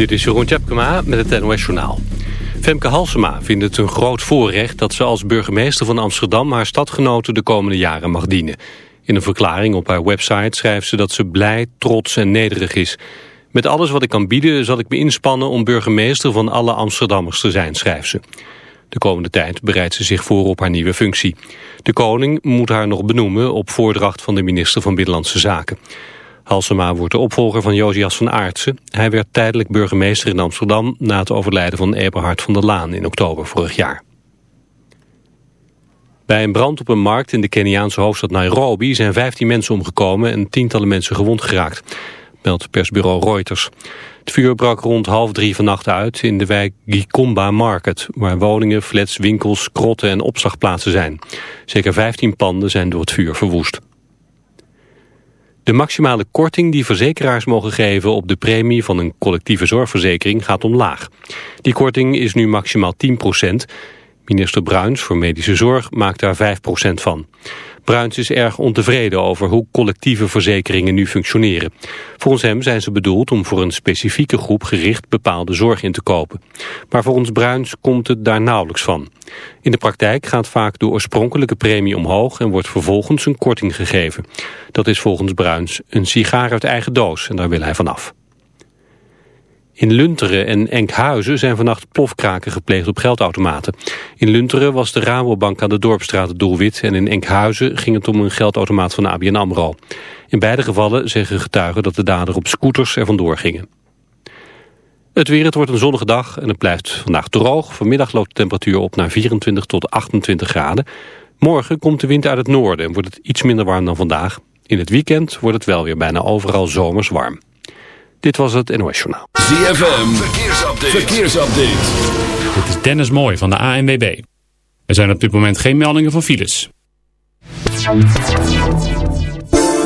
Dit is Jeroen Tjepkema met het NOS Journaal. Femke Halsema vindt het een groot voorrecht dat ze als burgemeester van Amsterdam... haar stadgenoten de komende jaren mag dienen. In een verklaring op haar website schrijft ze dat ze blij, trots en nederig is. Met alles wat ik kan bieden zal ik me inspannen om burgemeester van alle Amsterdammers te zijn, schrijft ze. De komende tijd bereidt ze zich voor op haar nieuwe functie. De koning moet haar nog benoemen op voordracht van de minister van Binnenlandse Zaken. Halsema wordt de opvolger van Josias van Aartsen. Hij werd tijdelijk burgemeester in Amsterdam... na het overlijden van Eberhard van der Laan in oktober vorig jaar. Bij een brand op een markt in de Keniaanse hoofdstad Nairobi... zijn 15 mensen omgekomen en tientallen mensen gewond geraakt. Meldt persbureau Reuters. Het vuur brak rond half drie vannacht uit in de wijk Gikomba Market... waar woningen, flats, winkels, krotten en opslagplaatsen zijn. Zeker 15 panden zijn door het vuur verwoest. De maximale korting die verzekeraars mogen geven op de premie van een collectieve zorgverzekering gaat omlaag. Die korting is nu maximaal 10% Minister Bruins voor Medische Zorg maakt daar 5% van. Bruins is erg ontevreden over hoe collectieve verzekeringen nu functioneren. Volgens hem zijn ze bedoeld om voor een specifieke groep gericht bepaalde zorg in te kopen. Maar volgens Bruins komt het daar nauwelijks van. In de praktijk gaat vaak de oorspronkelijke premie omhoog en wordt vervolgens een korting gegeven. Dat is volgens Bruins een sigaar uit eigen doos en daar wil hij vanaf. In Lunteren en Enkhuizen zijn vannacht plofkraken gepleegd op geldautomaten. In Lunteren was de Rabobank aan de Dorpstraat het doelwit... en in Enkhuizen ging het om een geldautomaat van ABN AMRO. In beide gevallen zeggen getuigen dat de dader op scooters er vandoor gingen. Het weer, het wordt een zonnige dag en het blijft vandaag droog. Vanmiddag loopt de temperatuur op naar 24 tot 28 graden. Morgen komt de wind uit het noorden en wordt het iets minder warm dan vandaag. In het weekend wordt het wel weer bijna overal zomers warm. Dit was het NOS Journaal. ZFM, verkeersupdate. verkeersupdate. Dit is Dennis Mooi van de ANWB. Er zijn op dit moment geen meldingen van files.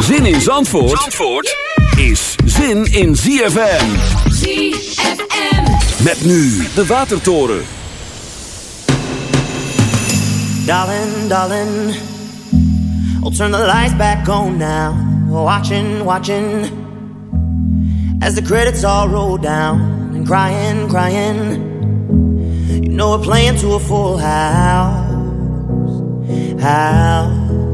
Zin in Zandvoort, Zandvoort is zin in ZFM. ZFM. Met nu de Watertoren. Darling, darling, I'll turn the lights back on now. Watching, watching, as the credits all roll down. And crying, crying, you know we're playing to a full house. House.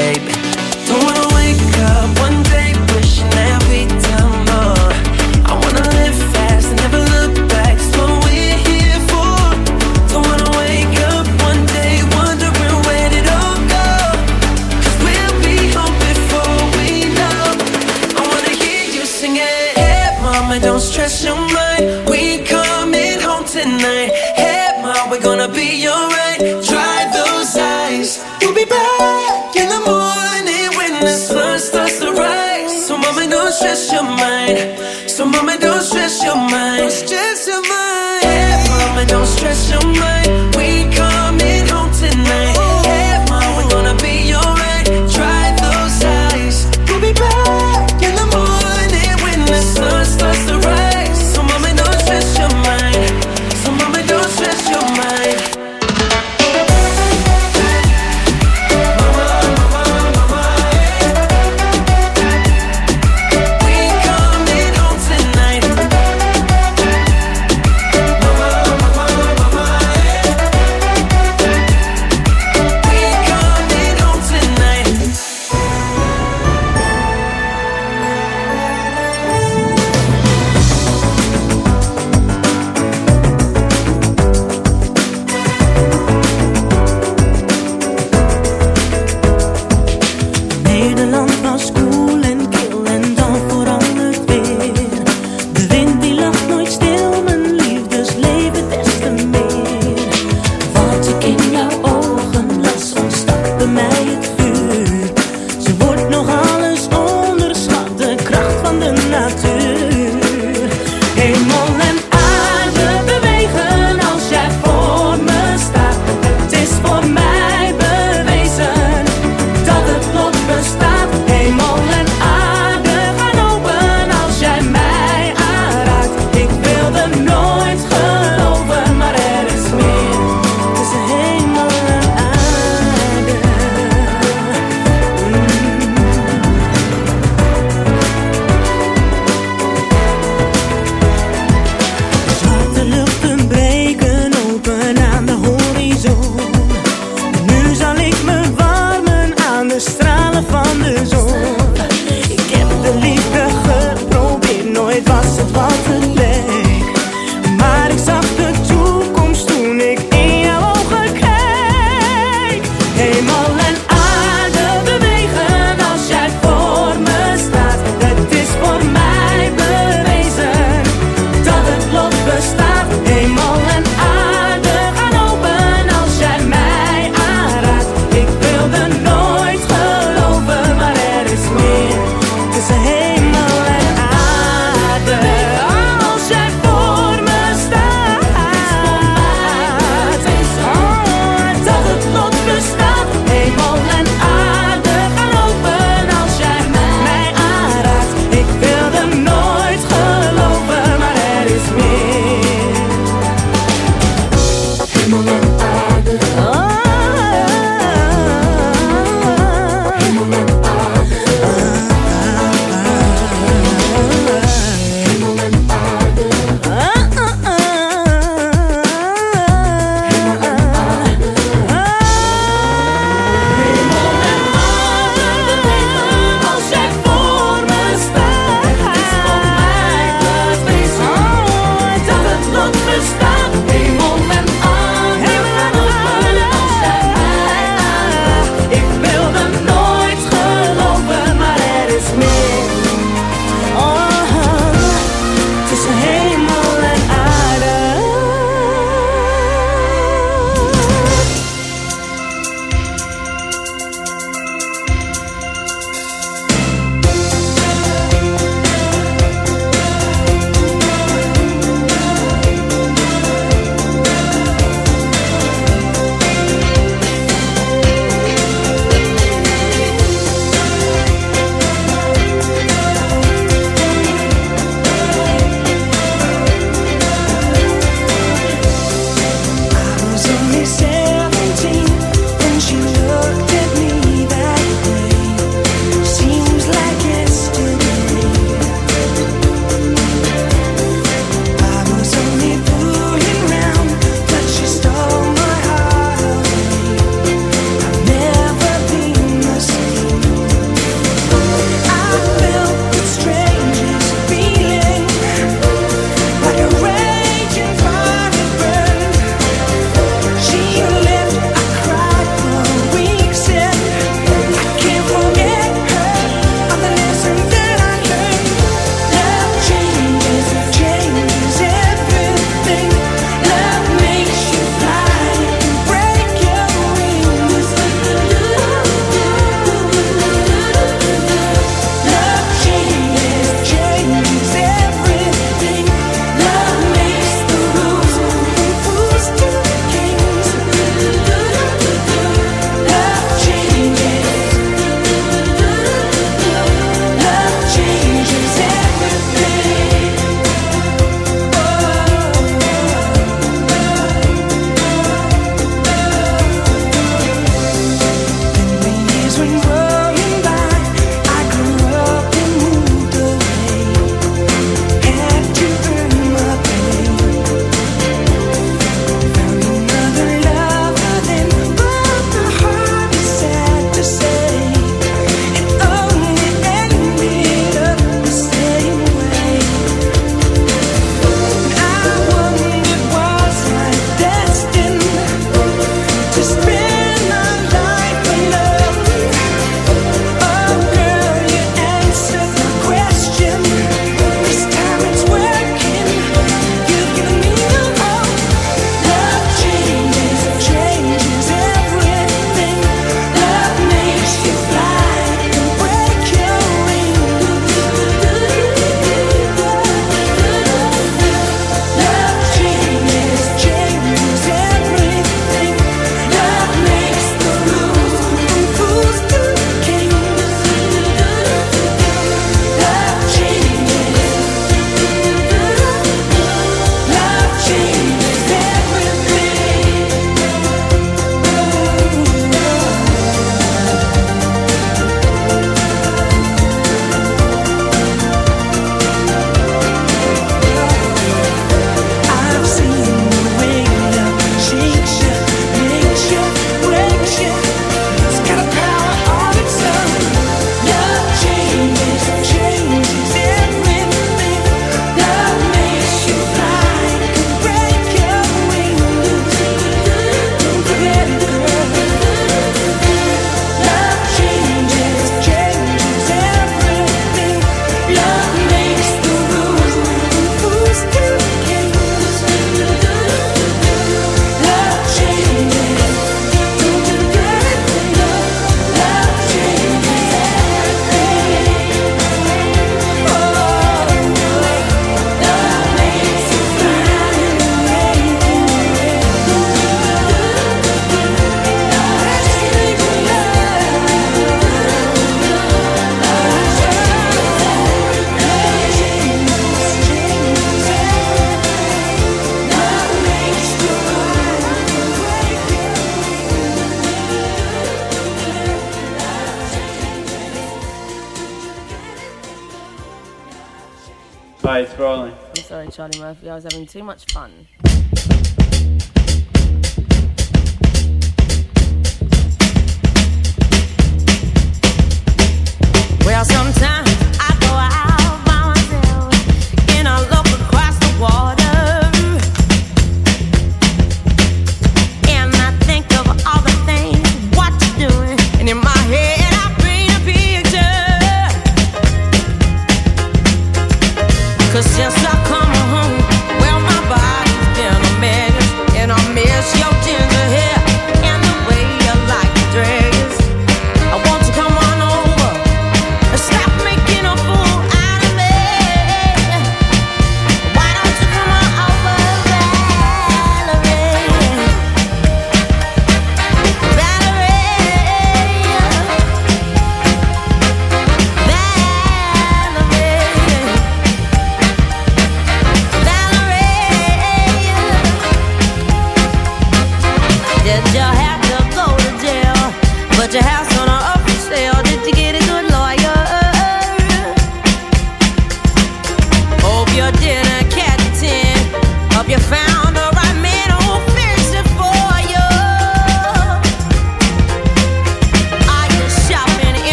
fuss about the Charlie Murphy. I was having too much fun. Well, sometimes.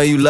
Know you love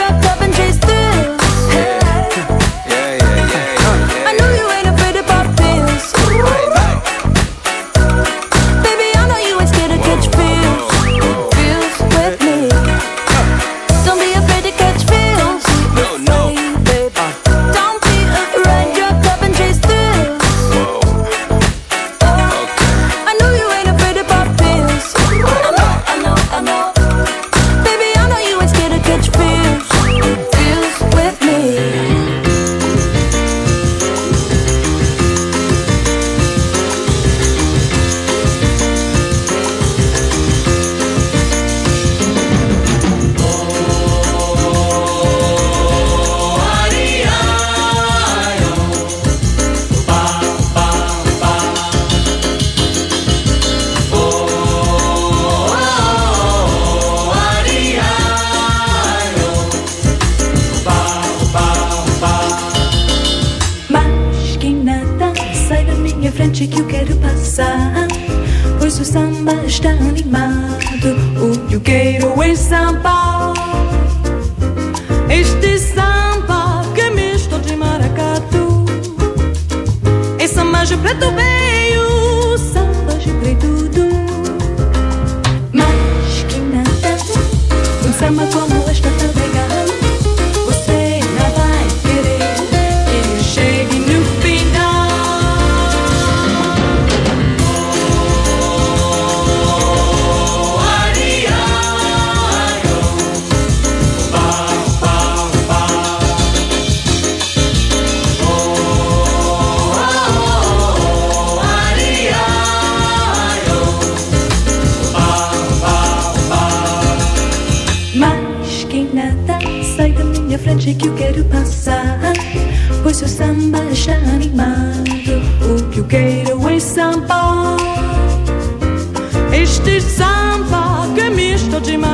Jim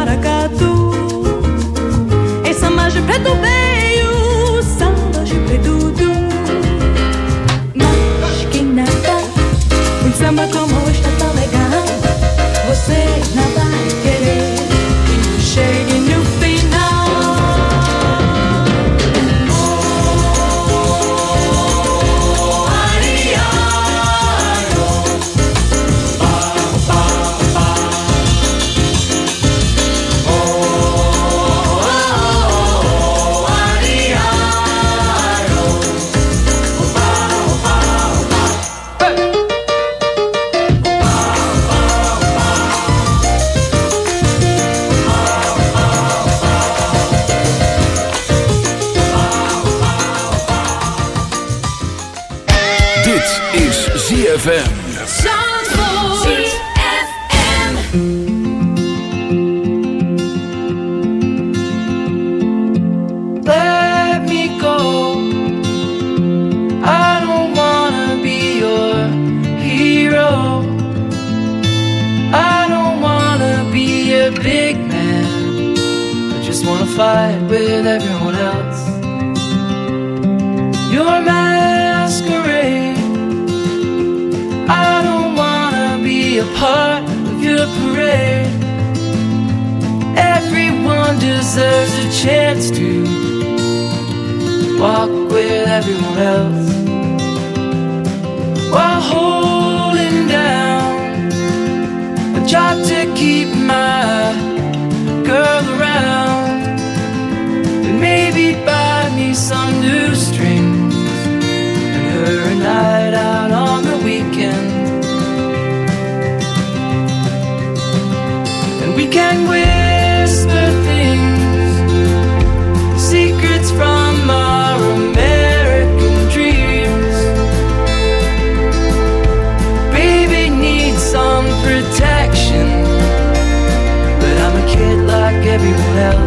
help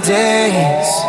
days.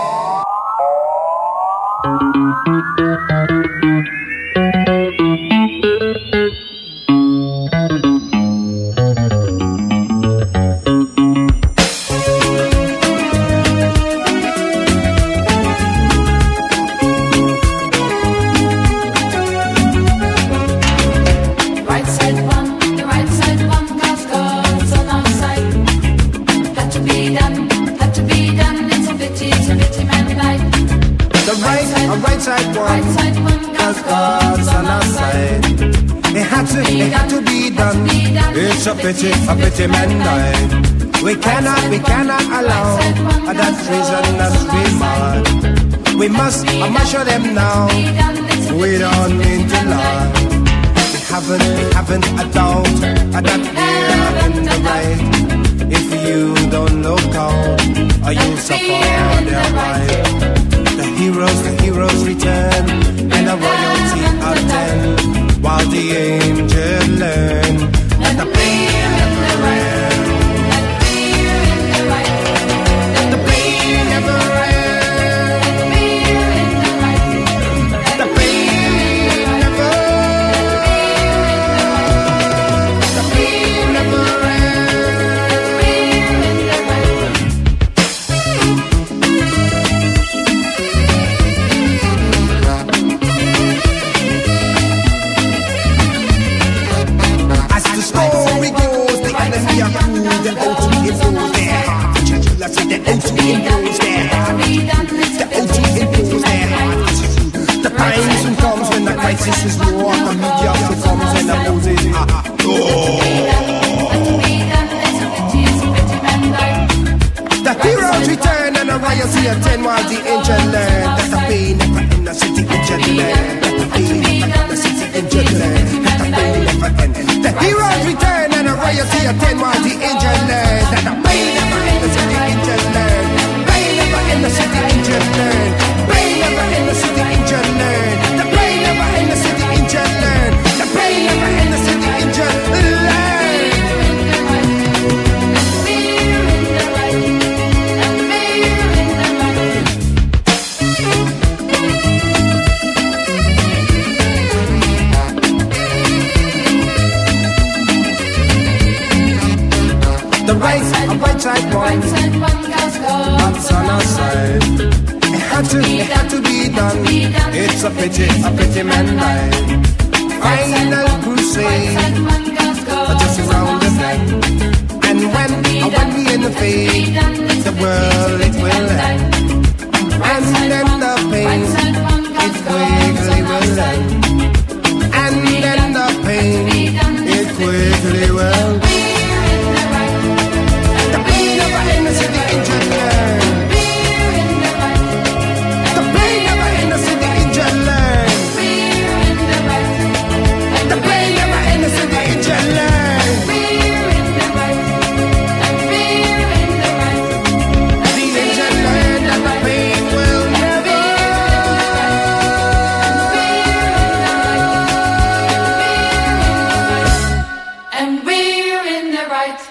right,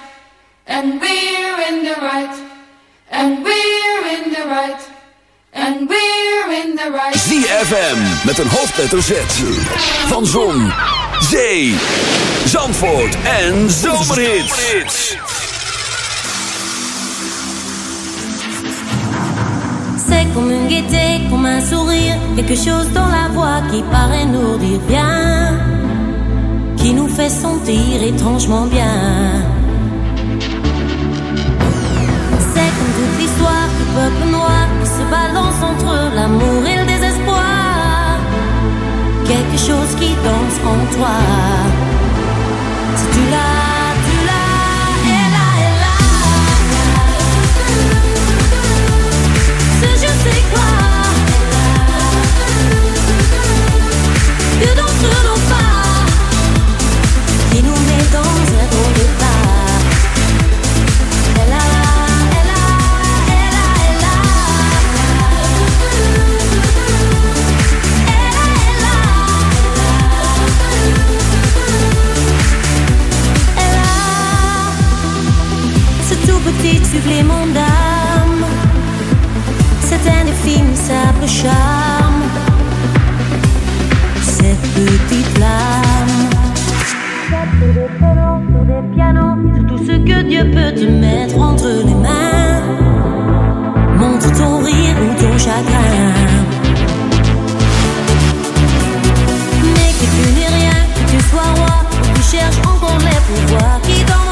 and we're in the right, and we're in the right, and we're in the right. ZFM met een hoofdletter Z van Zon, Zee, Zandvoort en Zomerhits. C'est comme une gaieté, comme un sourire, quelque chose dans la voix qui paraît nous dire bien, qui nous fait sentir étrangement bien. peuple noir qui se balance entre l'amour et le désespoir. Quelque chose qui danse en toi. Si tu l'as supplément d'âme. Cet indéfinissable charme, cette petite lame. Sur tout ce que Dieu peut te mettre entre les mains. Montre ton rire ou ton chagrin. Mais que tu n'es rien, que tu sois roi, que tu cherches encore les pouvoirs qui t'en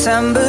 September